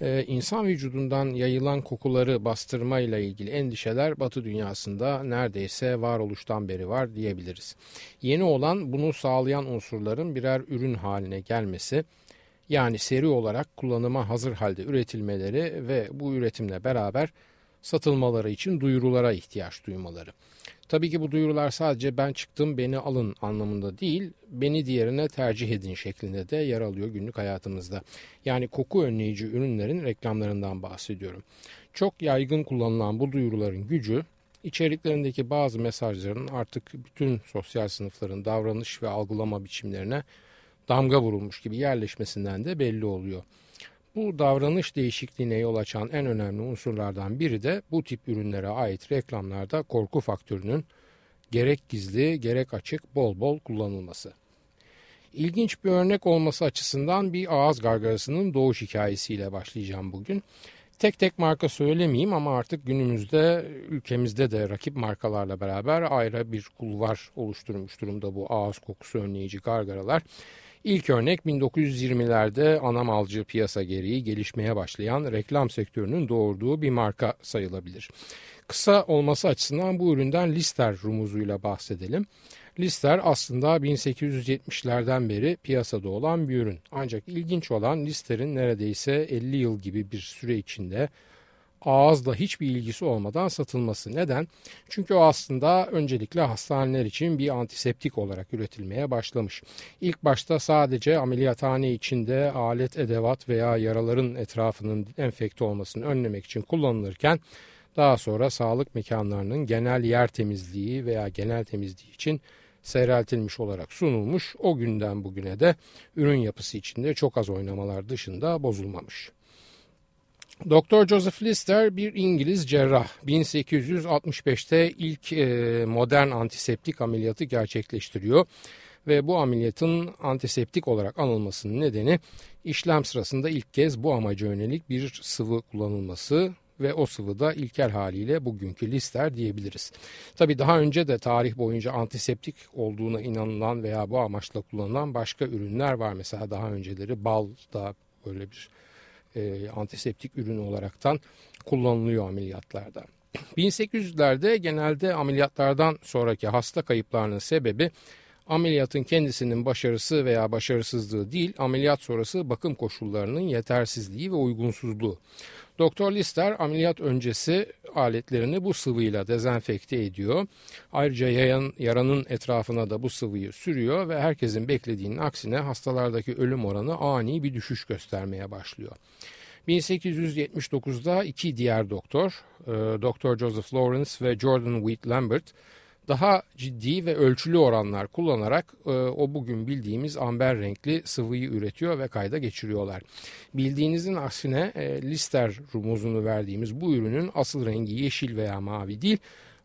Ee, insan vücudundan yayılan kokuları bastırma ile ilgili endişeler batı dünyasında neredeyse varoluştan beri var diyebiliriz. Yeni olan bunu sağlayan unsurların birer ürün haline gelmesi yani seri olarak kullanıma hazır halde üretilmeleri ve bu üretimle beraber satılmaları için duyurulara ihtiyaç duymaları. Tabii ki bu duyurular sadece ben çıktım beni alın anlamında değil, beni diğerine tercih edin şeklinde de yer alıyor günlük hayatımızda. Yani koku önleyici ürünlerin reklamlarından bahsediyorum. Çok yaygın kullanılan bu duyuruların gücü içeriklerindeki bazı mesajların artık bütün sosyal sınıfların davranış ve algılama biçimlerine damga vurulmuş gibi yerleşmesinden de belli oluyor. Bu davranış değişikliğine yol açan en önemli unsurlardan biri de bu tip ürünlere ait reklamlarda korku faktörünün gerek gizli gerek açık bol bol kullanılması. İlginç bir örnek olması açısından bir ağız gargarasının doğuş hikayesiyle başlayacağım bugün. Tek tek marka söylemeyeyim ama artık günümüzde ülkemizde de rakip markalarla beraber ayrı bir kulvar oluşturmuş durumda bu ağız kokusu önleyici gargaralar. İlk örnek 1920'lerde ana malcı piyasa gereği gelişmeye başlayan reklam sektörünün doğurduğu bir marka sayılabilir. Kısa olması açısından bu üründen Lister rumuzuyla bahsedelim. Lister aslında 1870'lerden beri piyasada olan bir ürün. Ancak ilginç olan Lister'in neredeyse 50 yıl gibi bir süre içinde ağızla hiçbir ilgisi olmadan satılması. Neden? Çünkü o aslında öncelikle hastaneler için bir antiseptik olarak üretilmeye başlamış. İlk başta sadece ameliyathane içinde alet, edevat veya yaraların etrafının enfekte olmasını önlemek için kullanılırken daha sonra sağlık mekanlarının genel yer temizliği veya genel temizliği için seyreltilmiş olarak sunulmuş. O günden bugüne de ürün yapısı içinde çok az oynamalar dışında bozulmamış. Doktor Joseph Lister bir İngiliz cerrah. 1865'te ilk e, modern antiseptik ameliyatı gerçekleştiriyor ve bu ameliyatın antiseptik olarak anılmasının nedeni işlem sırasında ilk kez bu amaca yönelik bir sıvı kullanılması ve o sıvı da ilkel haliyle bugünkü lister diyebiliriz. Tabi daha önce de tarih boyunca antiseptik olduğuna inanılan veya bu amaçla kullanılan başka ürünler var. Mesela daha önceleri bal da böyle bir e, antiseptik ürün olaraktan kullanılıyor ameliyatlarda. 1800'lerde genelde ameliyatlardan sonraki hasta kayıplarının sebebi ameliyatın kendisinin başarısı veya başarısızlığı değil, ameliyat sonrası bakım koşullarının yetersizliği ve uygunsuzluğu. Doktor Lister ameliyat öncesi aletlerini bu sıvıyla dezenfekte ediyor. Ayrıca yayan, yaranın etrafına da bu sıvıyı sürüyor ve herkesin beklediğinin aksine hastalardaki ölüm oranı ani bir düşüş göstermeye başlıyor. 1879'da iki diğer doktor, e, Dr. Joseph Lawrence ve Jordan Wheat Lambert daha ciddi ve ölçülü oranlar kullanarak e, o bugün bildiğimiz amber renkli sıvıyı üretiyor ve kayda geçiriyorlar. Bildiğinizin aksine e, Lister rumuzunu verdiğimiz bu ürünün asıl rengi yeşil veya mavi değil,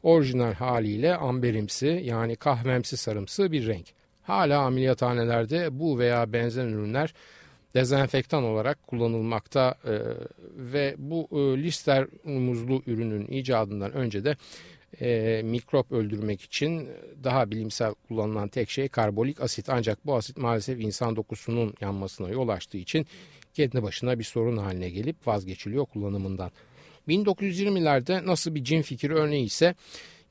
orijinal haliyle amberimsi yani kahvemsi sarımsı bir renk. Hala ameliyathanelerde bu veya benzer ürünler dezenfektan olarak kullanılmakta e, ve bu e, Lister muzlu ürünün icadından önce de e, mikrop öldürmek için daha bilimsel kullanılan tek şey karbolik asit. Ancak bu asit maalesef insan dokusunun yanmasına yol açtığı için kendi başına bir sorun haline gelip vazgeçiliyor kullanımından. 1920'lerde nasıl bir cin fikri örneği ise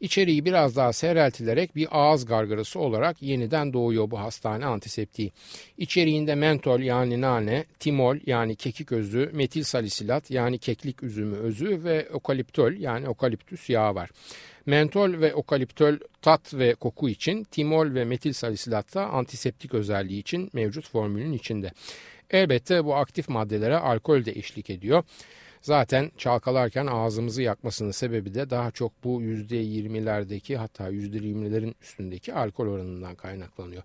İçeriği biraz daha seyreltilerek bir ağız gargarası olarak yeniden doğuyor bu hastane antiseptiği. İçeriğinde mentol yani nane, timol yani kekik özü, metil salisilat yani keklik üzümü özü ve okaliptol yani okaliptüs yağı var. Mentol ve okaliptol tat ve koku için, timol ve metil salisilat da antiseptik özelliği için mevcut formülün içinde. Elbette bu aktif maddelere alkol de eşlik ediyor. Zaten çalkalarken ağzımızı yakmasının sebebi de daha çok bu %20'lerdeki hatta %20'lerin üstündeki alkol oranından kaynaklanıyor.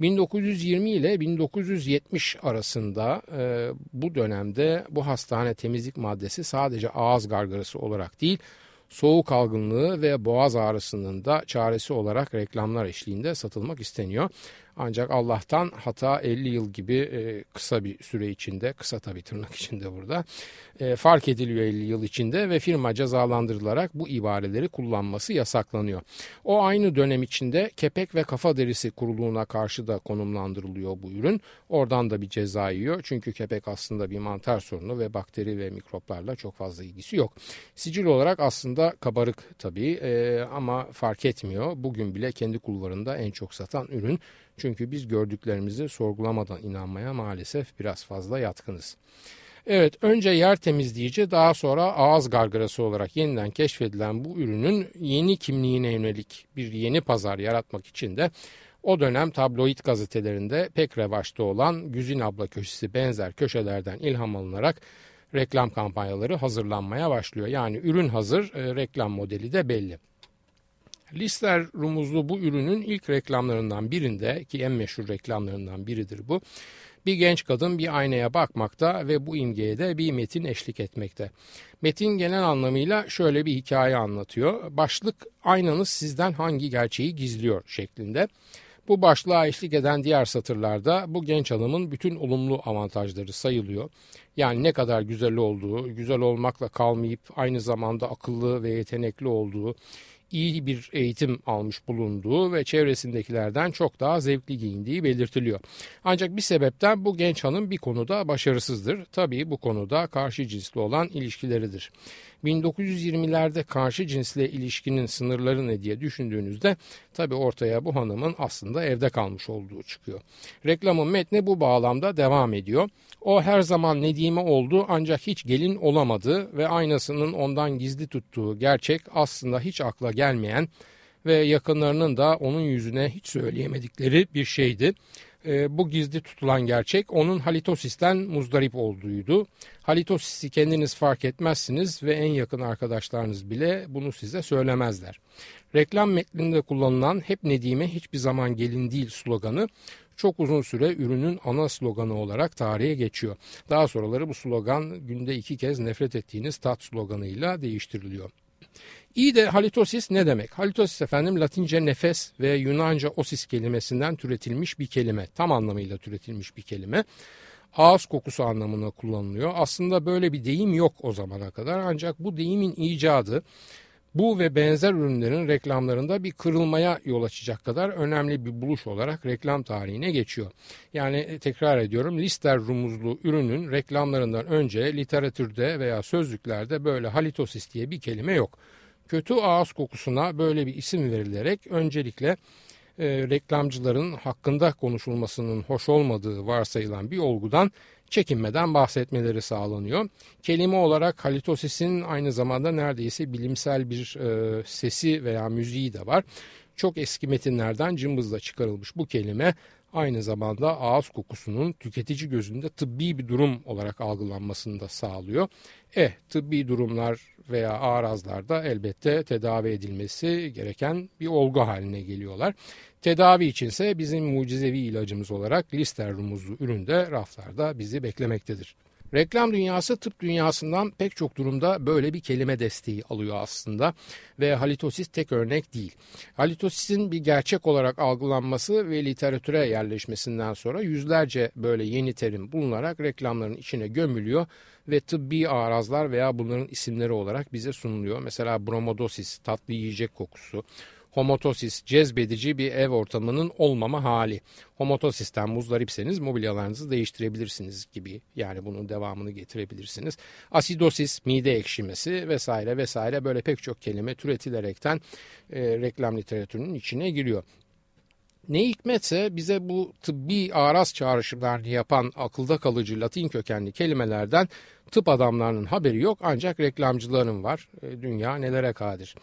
1920 ile 1970 arasında e, bu dönemde bu hastane temizlik maddesi sadece ağız gargarası olarak değil soğuk algınlığı ve boğaz ağrısının da çaresi olarak reklamlar eşliğinde satılmak isteniyor. Ancak Allah'tan hata 50 yıl gibi e, kısa bir süre içinde, kısa tabii tırnak içinde burada, e, fark ediliyor 50 yıl içinde ve firma cezalandırılarak bu ibareleri kullanması yasaklanıyor. O aynı dönem içinde kepek ve kafa derisi kuruluğuna karşı da konumlandırılıyor bu ürün. Oradan da bir ceza yiyor çünkü kepek aslında bir mantar sorunu ve bakteri ve mikroplarla çok fazla ilgisi yok. Sicil olarak aslında kabarık tabii e, ama fark etmiyor. Bugün bile kendi kulvarında en çok satan ürün çünkü biz gördüklerimizi sorgulamadan inanmaya maalesef biraz fazla yatkınız. Evet önce yer temizleyici daha sonra ağız gargarası olarak yeniden keşfedilen bu ürünün yeni kimliğine yönelik bir yeni pazar yaratmak için de o dönem tabloid gazetelerinde pek revaçta olan Güzin abla köşesi benzer köşelerden ilham alınarak reklam kampanyaları hazırlanmaya başlıyor. Yani ürün hazır, e, reklam modeli de belli. Lister rumuzlu bu ürünün ilk reklamlarından birinde ki en meşhur reklamlarından biridir bu. Bir genç kadın bir aynaya bakmakta ve bu imgeye de bir metin eşlik etmekte. Metin genel anlamıyla şöyle bir hikaye anlatıyor. Başlık aynanız sizden hangi gerçeği gizliyor şeklinde. Bu başlığa eşlik eden diğer satırlarda bu genç hanımın bütün olumlu avantajları sayılıyor. Yani ne kadar güzel olduğu, güzel olmakla kalmayıp aynı zamanda akıllı ve yetenekli olduğu, iyi bir eğitim almış bulunduğu ve çevresindekilerden çok daha zevkli giyindiği belirtiliyor. Ancak bir sebepten bu genç hanım bir konuda başarısızdır. Tabii bu konuda karşı cinsli olan ilişkileridir. 1920'lerde karşı cinsle ilişkinin sınırları ne diye düşündüğünüzde tabi ortaya bu hanımın aslında evde kalmış olduğu çıkıyor. Reklamın metni bu bağlamda devam ediyor. O her zaman Nedime oldu ancak hiç gelin olamadı ve aynasının ondan gizli tuttuğu gerçek aslında hiç akla gelmeyen ve yakınlarının da onun yüzüne hiç söyleyemedikleri bir şeydi e, bu gizli tutulan gerçek onun halitosisten muzdarip olduğuydu. Halitosisi kendiniz fark etmezsiniz ve en yakın arkadaşlarınız bile bunu size söylemezler. Reklam metninde kullanılan hep Nedime hiçbir zaman gelin değil sloganı çok uzun süre ürünün ana sloganı olarak tarihe geçiyor. Daha sonraları bu slogan günde iki kez nefret ettiğiniz tat sloganıyla değiştiriliyor. İyi de halitosis ne demek? Halitosis efendim Latince nefes ve Yunanca osis kelimesinden türetilmiş bir kelime. Tam anlamıyla türetilmiş bir kelime. Ağız kokusu anlamına kullanılıyor. Aslında böyle bir deyim yok o zamana kadar ancak bu deyimin icadı bu ve benzer ürünlerin reklamlarında bir kırılmaya yol açacak kadar önemli bir buluş olarak reklam tarihine geçiyor. Yani e, tekrar ediyorum Lister rumuzlu ürünün reklamlarından önce literatürde veya sözlüklerde böyle halitosis diye bir kelime yok kötü ağız kokusuna böyle bir isim verilerek öncelikle e, reklamcıların hakkında konuşulmasının hoş olmadığı varsayılan bir olgudan çekinmeden bahsetmeleri sağlanıyor. Kelime olarak halitosisin aynı zamanda neredeyse bilimsel bir e, sesi veya müziği de var. Çok eski metinlerden cımbızla çıkarılmış bu kelime aynı zamanda ağız kokusunun tüketici gözünde tıbbi bir durum olarak algılanmasını da sağlıyor. Eh tıbbi durumlar veya arazlarda elbette tedavi edilmesi gereken bir olgu haline geliyorlar. Tedavi içinse bizim mucizevi ilacımız olarak lister rumuzlu üründe raflarda bizi beklemektedir. Reklam dünyası tıp dünyasından pek çok durumda böyle bir kelime desteği alıyor aslında ve halitosis tek örnek değil. Halitosisin bir gerçek olarak algılanması ve literatüre yerleşmesinden sonra yüzlerce böyle yeni terim bulunarak reklamların içine gömülüyor ve tıbbi arazlar veya bunların isimleri olarak bize sunuluyor. Mesela bromodosis, tatlı yiyecek kokusu, homotosis cezbedici bir ev ortamının olmama hali. Homotosisten muzdaripseniz mobilyalarınızı değiştirebilirsiniz gibi yani bunun devamını getirebilirsiniz. Asidosis mide ekşimesi vesaire vesaire böyle pek çok kelime türetilerekten e, reklam literatürünün içine giriyor. Ne hikmetse bize bu tıbbi araz çağrışımlarını yapan akılda kalıcı Latin kökenli kelimelerden tıp adamlarının haberi yok ancak reklamcıların var. E, dünya nelere kadir.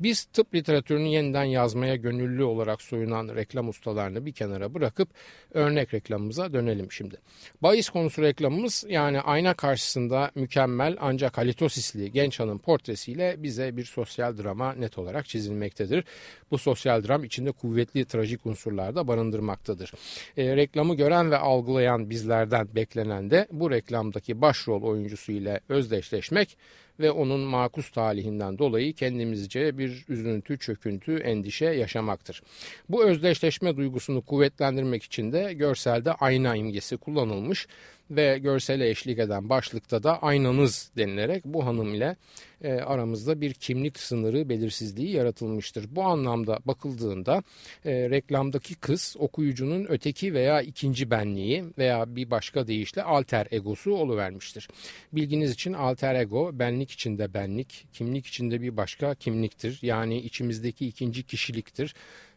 Biz tıp literatürünü yeniden yazmaya gönüllü olarak soyunan reklam ustalarını bir kenara bırakıp örnek reklamımıza dönelim şimdi. Bahis konusu reklamımız yani ayna karşısında mükemmel ancak halitosisli genç hanım portresiyle bize bir sosyal drama net olarak çizilmektedir. Bu sosyal dram içinde kuvvetli trajik unsurlar da barındırmaktadır. E, reklamı gören ve algılayan bizlerden beklenen de bu reklamdaki başrol oyuncusu ile özdeşleşmek ve onun makus talihinden dolayı kendimizce bir üzüntü, çöküntü, endişe yaşamaktır. Bu özdeşleşme duygusunu kuvvetlendirmek için de görselde ayna imgesi kullanılmış ve görsele eşlik eden başlıkta da aynanız denilerek bu hanım ile e, aramızda bir kimlik sınırı belirsizliği yaratılmıştır. Bu anlamda bakıldığında e, reklamdaki kız okuyucunun öteki veya ikinci benliği veya bir başka deyişle alter egosu oluvermiştir. Bilginiz için alter ego benlik içinde benlik, kimlik içinde bir başka kimliktir. Yani içimizdeki ikinci kişiliktir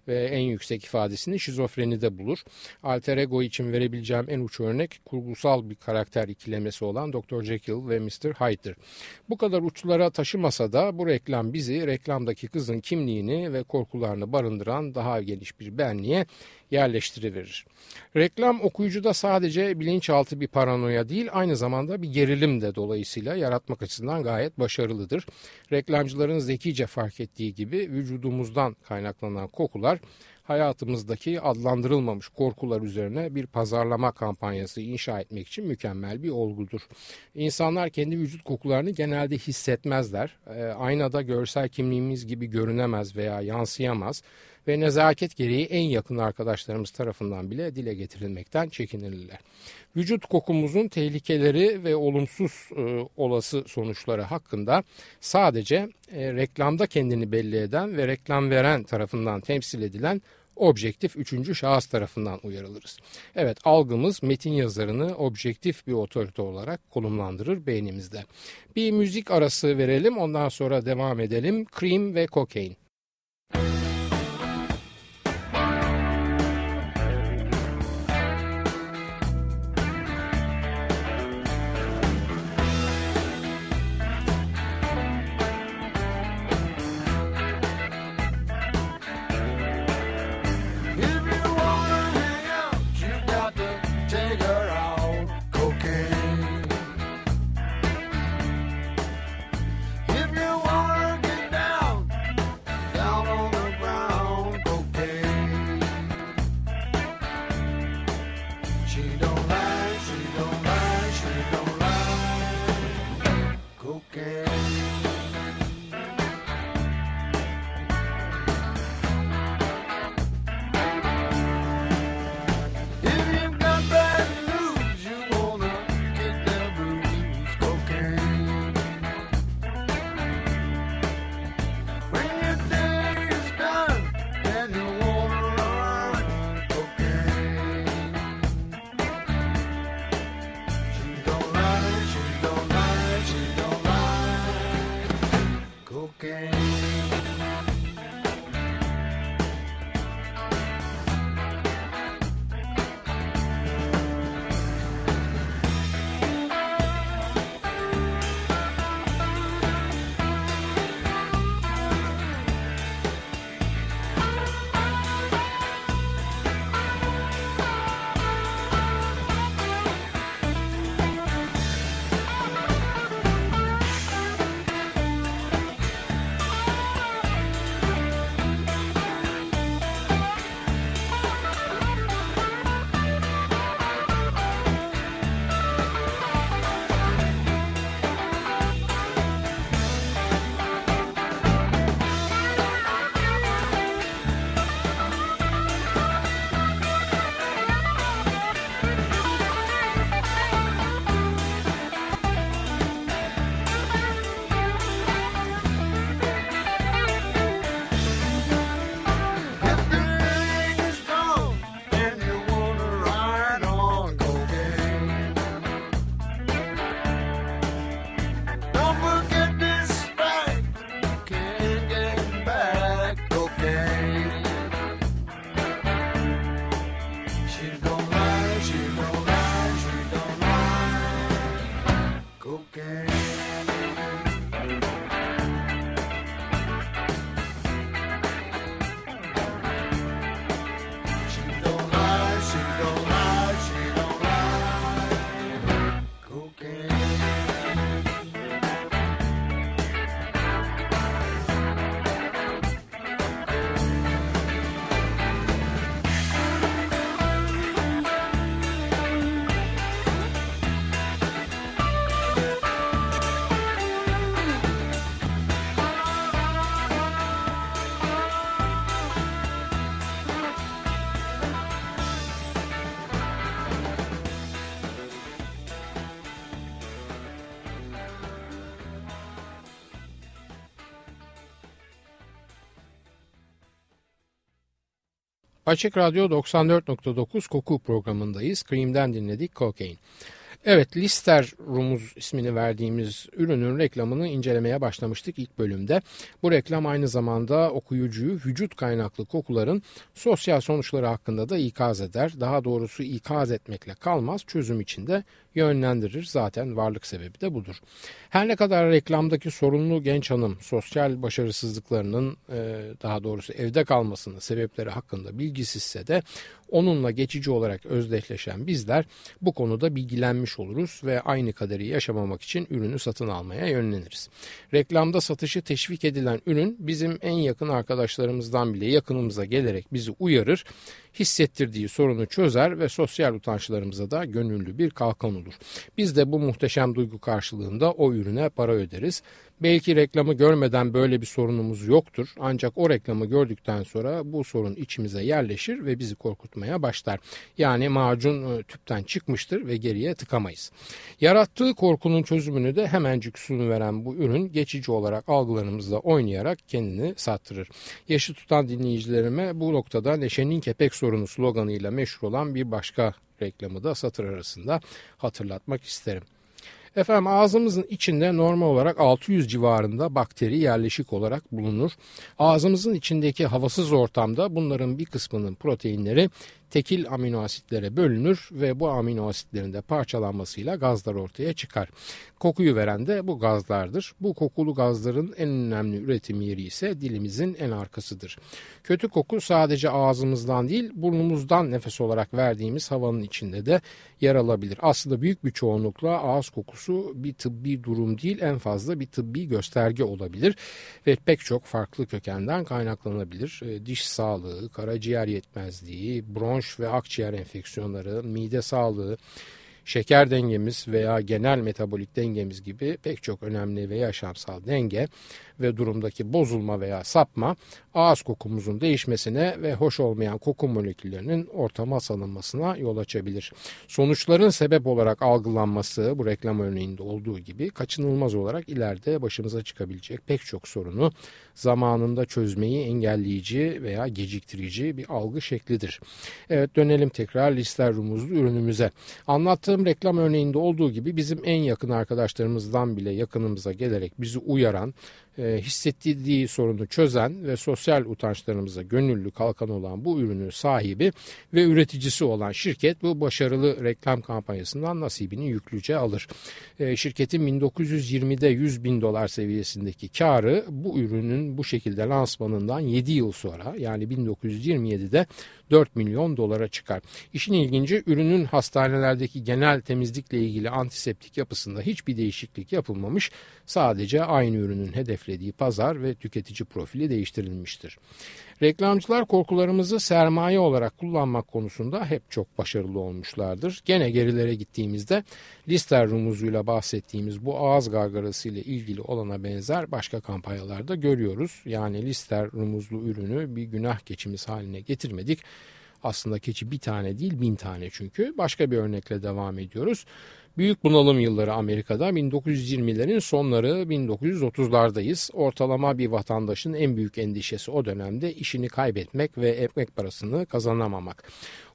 ve en yüksek ifadesini şizofrenide bulur. Alter ego için verebileceğim en uç örnek kurgusal bir karakter ikilemesi olan Dr. Jekyll ve Mr. Hyde'dir. Bu kadar uçlara taşımasa da bu reklam bizi reklamdaki kızın kimliğini ve korkularını barındıran daha geniş bir benliğe yerleştiriverir. Reklam okuyucuda sadece bilinçaltı bir paranoya değil aynı zamanda bir gerilim de dolayısıyla yaratmak açısından gayet başarılıdır. Reklamcıların zekice fark ettiği gibi vücudumuzdan kaynaklanan kokular hayatımızdaki adlandırılmamış korkular üzerine bir pazarlama kampanyası inşa etmek için mükemmel bir olgudur. İnsanlar kendi vücut kokularını genelde hissetmezler. E, aynada görsel kimliğimiz gibi görünemez veya yansıyamaz ve nezaket gereği en yakın arkadaşlarımız tarafından bile dile getirilmekten çekinirler. Vücut kokumuzun tehlikeleri ve olumsuz e, olası sonuçları hakkında sadece e, reklamda kendini belli eden ve reklam veren tarafından temsil edilen objektif üçüncü şahıs tarafından uyarılırız. Evet algımız metin yazarını objektif bir otorite olarak konumlandırır beynimizde. Bir müzik arası verelim ondan sonra devam edelim. Cream ve Cocaine. Açık Radyo 94.9 Koku programındayız. Cream'den dinledik Cocaine. Evet Lister Rumuz ismini verdiğimiz ürünün reklamını incelemeye başlamıştık ilk bölümde. Bu reklam aynı zamanda okuyucuyu vücut kaynaklı kokuların sosyal sonuçları hakkında da ikaz eder. Daha doğrusu ikaz etmekle kalmaz çözüm içinde yönlendirir. Zaten varlık sebebi de budur. Her ne kadar reklamdaki sorunlu genç hanım sosyal başarısızlıklarının e, daha doğrusu evde kalmasının sebepleri hakkında bilgisizse de onunla geçici olarak özdeşleşen bizler bu konuda bilgilenmiş oluruz ve aynı kaderi yaşamamak için ürünü satın almaya yönleniriz. Reklamda satışı teşvik edilen ürün bizim en yakın arkadaşlarımızdan bile yakınımıza gelerek bizi uyarır hissettirdiği sorunu çözer ve sosyal utançlarımıza da gönüllü bir kalkan olur. Biz de bu muhteşem duygu karşılığında o ürüne para öderiz. Belki reklamı görmeden böyle bir sorunumuz yoktur. Ancak o reklamı gördükten sonra bu sorun içimize yerleşir ve bizi korkutmaya başlar. Yani macun e, tüpten çıkmıştır ve geriye tıkamayız. Yarattığı korkunun çözümünü de hemencik sunu veren bu ürün geçici olarak algılarımızla oynayarak kendini sattırır. Yaşı tutan dinleyicilerime bu noktada Neşe'nin kepek sorunu sloganıyla meşhur olan bir başka reklamı da satır arasında hatırlatmak isterim. Efendim ağzımızın içinde normal olarak 600 civarında bakteri yerleşik olarak bulunur. Ağzımızın içindeki havasız ortamda bunların bir kısmının proteinleri tekil amino asitlere bölünür ve bu amino asitlerin de parçalanmasıyla gazlar ortaya çıkar. Kokuyu veren de bu gazlardır. Bu kokulu gazların en önemli üretim yeri ise dilimizin en arkasıdır. Kötü koku sadece ağzımızdan değil burnumuzdan nefes olarak verdiğimiz havanın içinde de yer alabilir. Aslında büyük bir çoğunlukla ağız kokusu bir tıbbi durum değil en fazla bir tıbbi gösterge olabilir ve pek çok farklı kökenden kaynaklanabilir. E, diş sağlığı, karaciğer yetmezliği, bronş bronş ve akciğer enfeksiyonları, mide sağlığı, şeker dengemiz veya genel metabolik dengemiz gibi pek çok önemli ve yaşamsal denge ve durumdaki bozulma veya sapma ağız kokumuzun değişmesine ve hoş olmayan koku moleküllerinin ortama salınmasına yol açabilir. Sonuçların sebep olarak algılanması bu reklam örneğinde olduğu gibi kaçınılmaz olarak ileride başımıza çıkabilecek pek çok sorunu zamanında çözmeyi engelleyici veya geciktirici bir algı şeklidir. Evet dönelim tekrar lister rumuzlu ürünümüze. Anlattığım reklam örneğinde olduğu gibi bizim en yakın arkadaşlarımızdan bile yakınımıza gelerek bizi uyaran e, hissettiği sorunu çözen ve sosyal utançlarımıza gönüllü kalkan olan bu ürünün sahibi ve üreticisi olan şirket bu başarılı reklam kampanyasından nasibini yüklüce alır. E, şirketin 1920'de 100 bin dolar seviyesindeki karı bu ürünün bu şekilde lansmanından 7 yıl sonra yani 1927'de 4 milyon dolara çıkar. İşin ilginci ürünün hastanelerdeki genel temizlikle ilgili antiseptik yapısında hiçbir değişiklik yapılmamış. Sadece aynı ürünün hedeflediği pazar ve tüketici profili değiştirilmiştir. Reklamcılar korkularımızı sermaye olarak kullanmak konusunda hep çok başarılı olmuşlardır. Gene gerilere gittiğimizde Lister rumuzuyla bahsettiğimiz bu ağız gargarası ile ilgili olana benzer başka kampanyalarda görüyoruz. Yani Lister rumuzlu ürünü bir günah geçimiz haline getirmedik. Aslında keçi bir tane değil bin tane çünkü. Başka bir örnekle devam ediyoruz. Büyük bunalım yılları Amerika'da 1920'lerin sonları 1930'lardayız. Ortalama bir vatandaşın en büyük endişesi o dönemde işini kaybetmek ve ekmek parasını kazanamamak.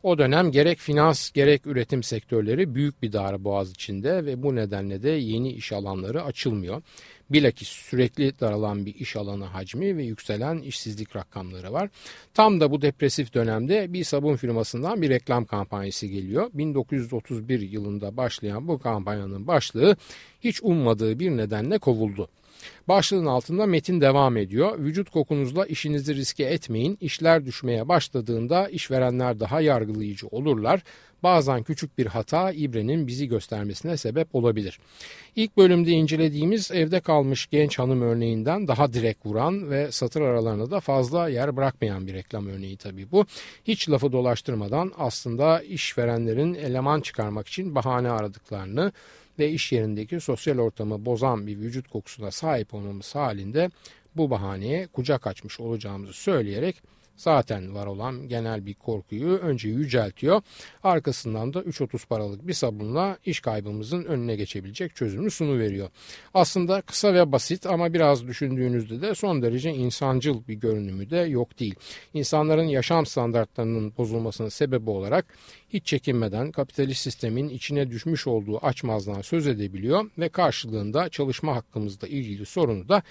O dönem gerek finans gerek üretim sektörleri büyük bir darbe boğaz içinde ve bu nedenle de yeni iş alanları açılmıyor. Bilakis sürekli daralan bir iş alanı hacmi ve yükselen işsizlik rakamları var. Tam da bu depresif dönemde bir sabun firmasından bir reklam kampanyası geliyor. 1931 yılında başlayan bu kampanyanın başlığı hiç ummadığı bir nedenle kovuldu. Başlığın altında metin devam ediyor. Vücut kokunuzla işinizi riske etmeyin. İşler düşmeye başladığında işverenler daha yargılayıcı olurlar. Bazen küçük bir hata ibrenin bizi göstermesine sebep olabilir. İlk bölümde incelediğimiz evde kalmış genç hanım örneğinden daha direkt vuran ve satır aralarında da fazla yer bırakmayan bir reklam örneği tabii bu. Hiç lafı dolaştırmadan aslında işverenlerin eleman çıkarmak için bahane aradıklarını ve iş yerindeki sosyal ortamı bozan bir vücut kokusuna sahip olmamız halinde bu bahaneye kucak açmış olacağımızı söyleyerek zaten var olan genel bir korkuyu önce yüceltiyor. Arkasından da 3.30 paralık bir sabunla iş kaybımızın önüne geçebilecek çözümü sunu veriyor. Aslında kısa ve basit ama biraz düşündüğünüzde de son derece insancıl bir görünümü de yok değil. İnsanların yaşam standartlarının bozulmasının sebebi olarak hiç çekinmeden kapitalist sistemin içine düşmüş olduğu açmazdan söz edebiliyor ve karşılığında çalışma hakkımızla ilgili sorunu da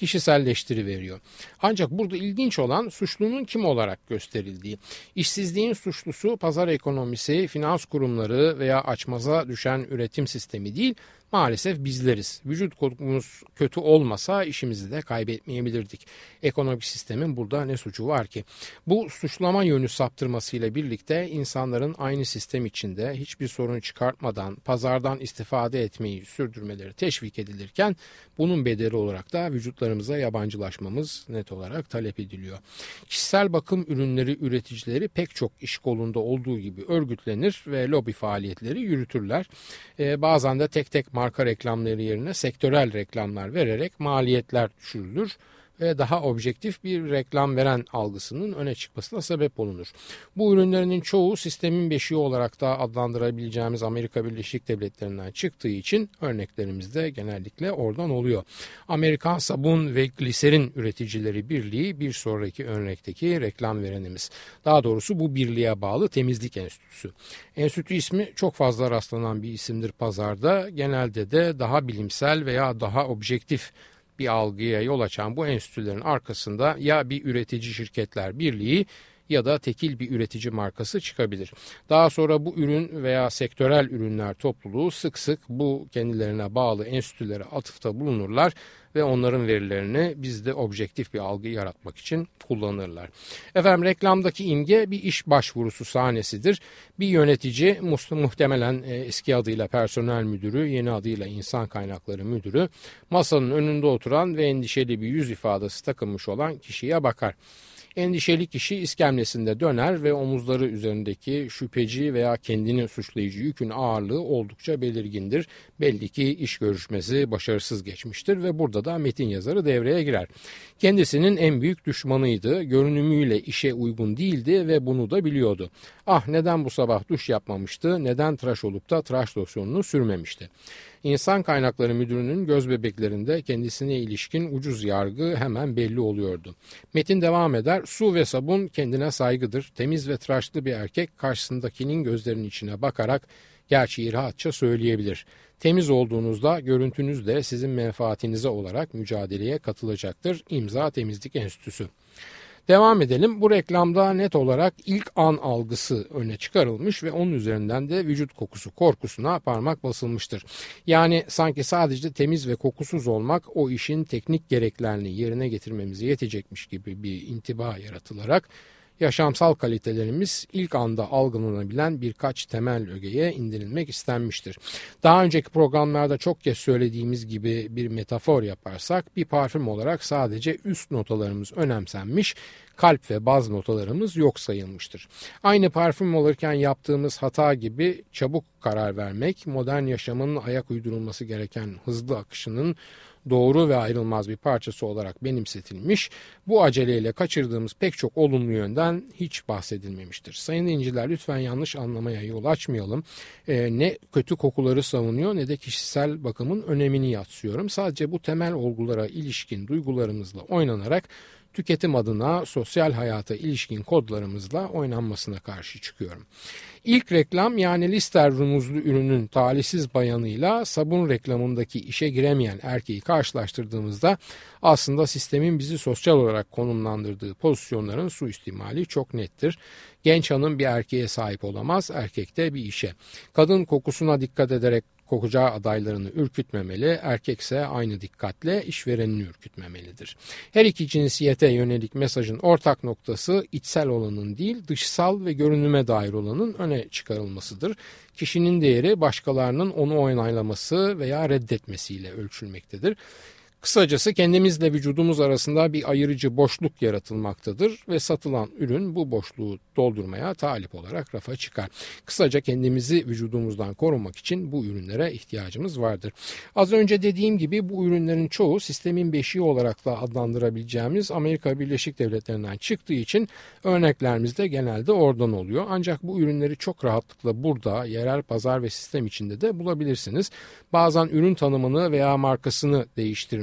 kişiselleştiriveriyor. Ancak burada ilginç olan suçlunun kim olarak gösterildiği. İşsizliğin suçlusu pazar ekonomisi, finans kurumları veya açmaza düşen üretim sistemi değil, maalesef bizleriz. Vücut kodumuz kötü olmasa işimizi de kaybetmeyebilirdik. Ekonomik sistemin burada ne suçu var ki? Bu suçlama yönü saptırmasıyla birlikte insanların aynı sistem içinde hiçbir sorun çıkartmadan pazardan istifade etmeyi sürdürmeleri teşvik edilirken bunun bedeli olarak da vücutlarımıza yabancılaşmamız net olarak talep ediliyor. Kişisel bakım ürünleri üreticileri pek çok iş kolunda olduğu gibi örgütlenir ve lobi faaliyetleri yürütürler. Ee, bazen de tek tek marka reklamları yerine sektörel reklamlar vererek maliyetler düşürülür ve daha objektif bir reklam veren algısının öne çıkmasına sebep olunur. Bu ürünlerinin çoğu sistemin beşiği olarak da adlandırabileceğimiz Amerika Birleşik Devletleri'nden çıktığı için örneklerimiz de genellikle oradan oluyor. Amerikan Sabun ve Gliserin Üreticileri Birliği bir sonraki örnekteki reklam verenimiz. Daha doğrusu bu birliğe bağlı Temizlik Enstitüsü. Enstitü ismi çok fazla rastlanan bir isimdir pazarda. Genelde de daha bilimsel veya daha objektif bir algıya yol açan bu enstitülerin arkasında ya bir üretici şirketler birliği ya da tekil bir üretici markası çıkabilir. Daha sonra bu ürün veya sektörel ürünler topluluğu sık sık bu kendilerine bağlı enstitülere atıfta bulunurlar ve onların verilerini bizde objektif bir algı yaratmak için kullanırlar. Efendim reklamdaki imge bir iş başvurusu sahnesidir. Bir yönetici muhtemelen e, eski adıyla personel müdürü, yeni adıyla insan kaynakları müdürü masanın önünde oturan ve endişeli bir yüz ifadesi takılmış olan kişiye bakar. Endişeli kişi iskemlesinde döner ve omuzları üzerindeki şüpheci veya kendini suçlayıcı yükün ağırlığı oldukça belirgindir. Belli ki iş görüşmesi başarısız geçmiştir ve burada da metin yazarı devreye girer. Kendisinin en büyük düşmanıydı, görünümüyle işe uygun değildi ve bunu da biliyordu. Ah neden bu sabah duş yapmamıştı, neden tıraş olup da tıraş losyonunu sürmemişti. İnsan Kaynakları Müdürü'nün göz bebeklerinde kendisine ilişkin ucuz yargı hemen belli oluyordu. Metin devam eder. Su ve sabun kendine saygıdır. Temiz ve tıraşlı bir erkek karşısındakinin gözlerinin içine bakarak gerçeği rahatça söyleyebilir. Temiz olduğunuzda görüntünüz de sizin menfaatinize olarak mücadeleye katılacaktır. İmza Temizlik Enstitüsü. Devam edelim. Bu reklamda net olarak ilk an algısı öne çıkarılmış ve onun üzerinden de vücut kokusu korkusuna parmak basılmıştır. Yani sanki sadece temiz ve kokusuz olmak o işin teknik gereklerini yerine getirmemize yetecekmiş gibi bir intiba yaratılarak yaşamsal kalitelerimiz ilk anda algılanabilen birkaç temel ögeye indirilmek istenmiştir. Daha önceki programlarda çok kez söylediğimiz gibi bir metafor yaparsak bir parfüm olarak sadece üst notalarımız önemsenmiş, kalp ve baz notalarımız yok sayılmıştır. Aynı parfüm olurken yaptığımız hata gibi çabuk karar vermek, modern yaşamın ayak uydurulması gereken hızlı akışının doğru ve ayrılmaz bir parçası olarak benimsetilmiş, bu aceleyle kaçırdığımız pek çok olumlu yönden hiç bahsedilmemiştir. Sayın dinciler lütfen yanlış anlamaya yol açmayalım. Ee, ne kötü kokuları savunuyor ne de kişisel bakımın önemini yatsıyorum. Sadece bu temel olgulara ilişkin duygularımızla oynanarak tüketim adına sosyal hayata ilişkin kodlarımızla oynanmasına karşı çıkıyorum. İlk reklam yani Lister rumuzlu ürünün talihsiz bayanıyla sabun reklamındaki işe giremeyen erkeği karşılaştırdığımızda aslında sistemin bizi sosyal olarak konumlandırdığı pozisyonların suistimali çok nettir. Genç hanım bir erkeğe sahip olamaz, erkek de bir işe. Kadın kokusuna dikkat ederek kokacağı adaylarını ürkütmemeli, erkekse aynı dikkatle işverenini ürkütmemelidir. Her iki cinsiyete yönelik mesajın ortak noktası içsel olanın değil dışsal ve görünüme dair olanın öne çıkarılmasıdır. Kişinin değeri başkalarının onu onaylaması veya reddetmesiyle ölçülmektedir. Kısacası kendimizle vücudumuz arasında bir ayırıcı boşluk yaratılmaktadır ve satılan ürün bu boşluğu doldurmaya talip olarak rafa çıkar. Kısaca kendimizi vücudumuzdan korumak için bu ürünlere ihtiyacımız vardır. Az önce dediğim gibi bu ürünlerin çoğu sistemin beşiği olarak da adlandırabileceğimiz Amerika Birleşik Devletleri'nden çıktığı için örneklerimiz de genelde oradan oluyor. Ancak bu ürünleri çok rahatlıkla burada yerel pazar ve sistem içinde de bulabilirsiniz. Bazen ürün tanımını veya markasını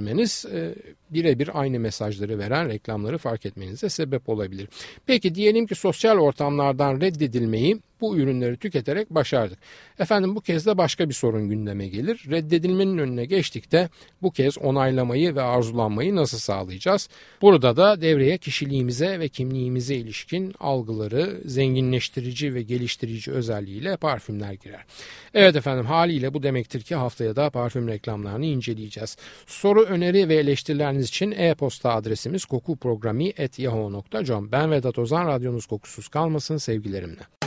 değiştirmeniz e, birebir aynı mesajları veren reklamları fark etmenize sebep olabilir. Peki diyelim ki sosyal ortamlardan reddedilmeyi bu ürünleri tüketerek başardık. Efendim bu kez de başka bir sorun gündeme gelir. Reddedilmenin önüne geçtik de bu kez onaylamayı ve arzulanmayı nasıl sağlayacağız? Burada da devreye kişiliğimize ve kimliğimize ilişkin algıları zenginleştirici ve geliştirici özelliğiyle parfümler girer. Evet efendim haliyle bu demektir ki haftaya da parfüm reklamlarını inceleyeceğiz. Soru, öneri ve eleştirileriniz için e-posta adresimiz kokuprogrami.yahoo.com Ben Vedat Ozan, radyonuz kokusuz kalmasın sevgilerimle.